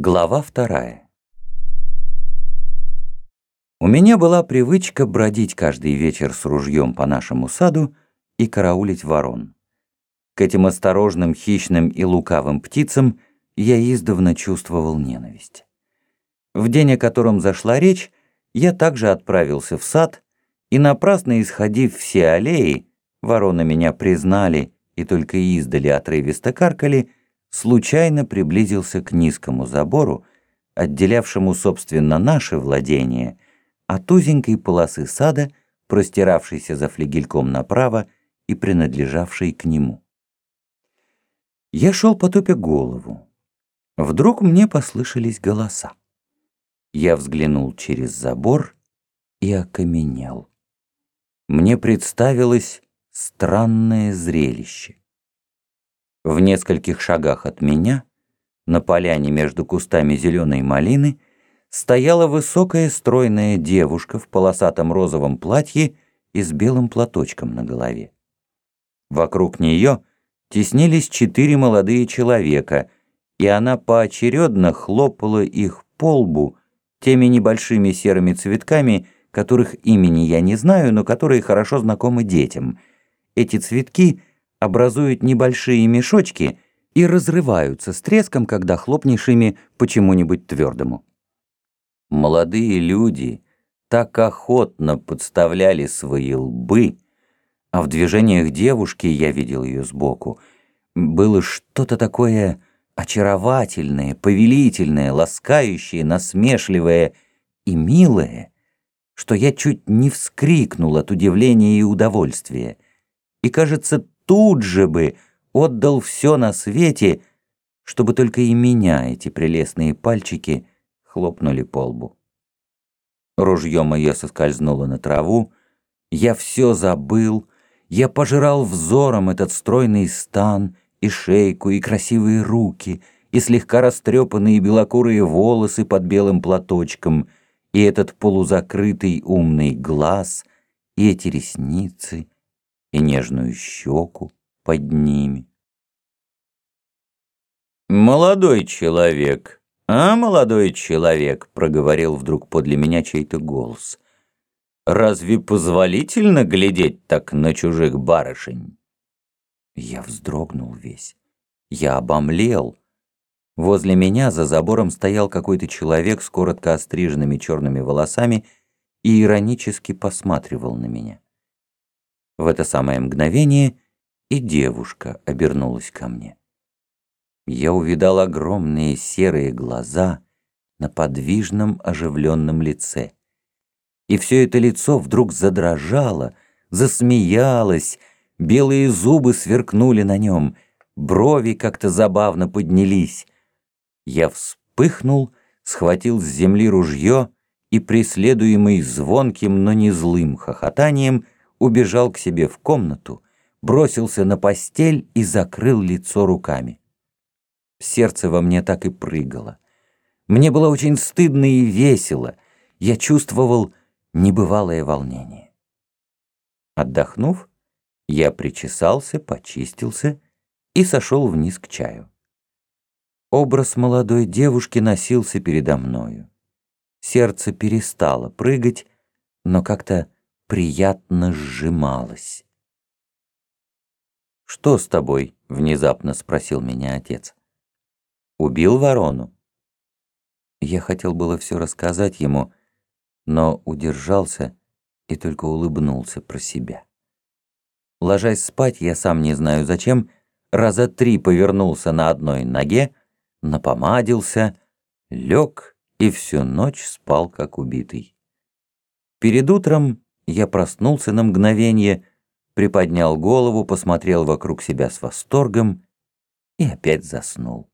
Глава вторая. У меня была привычка бродить каждый вечер с ружьем по нашему саду и караулить ворон. К этим осторожным, хищным и лукавым птицам я издавна чувствовал ненависть. В день, о котором зашла речь, я также отправился в сад, и напрасно исходив все аллеи, вороны меня признали и только издали отрывисто каркали, случайно приблизился к низкому забору, отделявшему, собственно, наше владение от узенькой полосы сада, простиравшейся за флигельком направо и принадлежавшей к нему. Я шел потупя голову. Вдруг мне послышались голоса. Я взглянул через забор и окаменел. Мне представилось странное зрелище. В нескольких шагах от меня, на поляне между кустами зеленой малины, стояла высокая стройная девушка в полосатом розовом платье и с белым платочком на голове. Вокруг нее теснились четыре молодые человека, и она поочередно хлопала их по лбу теми небольшими серыми цветками, которых имени я не знаю, но которые хорошо знакомы детям. Эти цветки образуют небольшие мешочки и разрываются с треском, когда хлопнешь ими почему-нибудь твердому. Молодые люди так охотно подставляли свои лбы, а в движениях девушки, я видел ее сбоку, было что-то такое очаровательное, повелительное, ласкающее, насмешливое и милое, что я чуть не вскрикнул от удивления и удовольствия. И, кажется, тут же бы отдал все на свете, чтобы только и меня эти прелестные пальчики хлопнули по лбу. Ружье мое соскользнуло на траву, я все забыл, я пожирал взором этот стройный стан и шейку, и красивые руки, и слегка растрепанные белокурые волосы под белым платочком, и этот полузакрытый умный глаз, и эти ресницы — и нежную щеку под ними. «Молодой человек, а, молодой человек», — проговорил вдруг подле меня чей-то голос. «Разве позволительно глядеть так на чужих барышень?» Я вздрогнул весь. Я обомлел. Возле меня за забором стоял какой-то человек с коротко остриженными черными волосами и иронически посматривал на меня. В это самое мгновение и девушка обернулась ко мне. Я увидал огромные серые глаза на подвижном оживленном лице. И все это лицо вдруг задрожало, засмеялось, белые зубы сверкнули на нем, брови как-то забавно поднялись. Я вспыхнул, схватил с земли ружье и, преследуемый звонким, но не злым хохотанием, убежал к себе в комнату, бросился на постель и закрыл лицо руками. Сердце во мне так и прыгало. Мне было очень стыдно и весело. Я чувствовал небывалое волнение. Отдохнув, я причесался, почистился и сошел вниз к чаю. Образ молодой девушки носился передо мною. Сердце перестало прыгать, но как-то приятно сжималась. «Что с тобой?» — внезапно спросил меня отец. «Убил ворону?» Я хотел было все рассказать ему, но удержался и только улыбнулся про себя. Ложась спать, я сам не знаю зачем, раза три повернулся на одной ноге, напомадился, лег и всю ночь спал как убитый. Перед утром я проснулся на мгновение, приподнял голову, посмотрел вокруг себя с восторгом и опять заснул.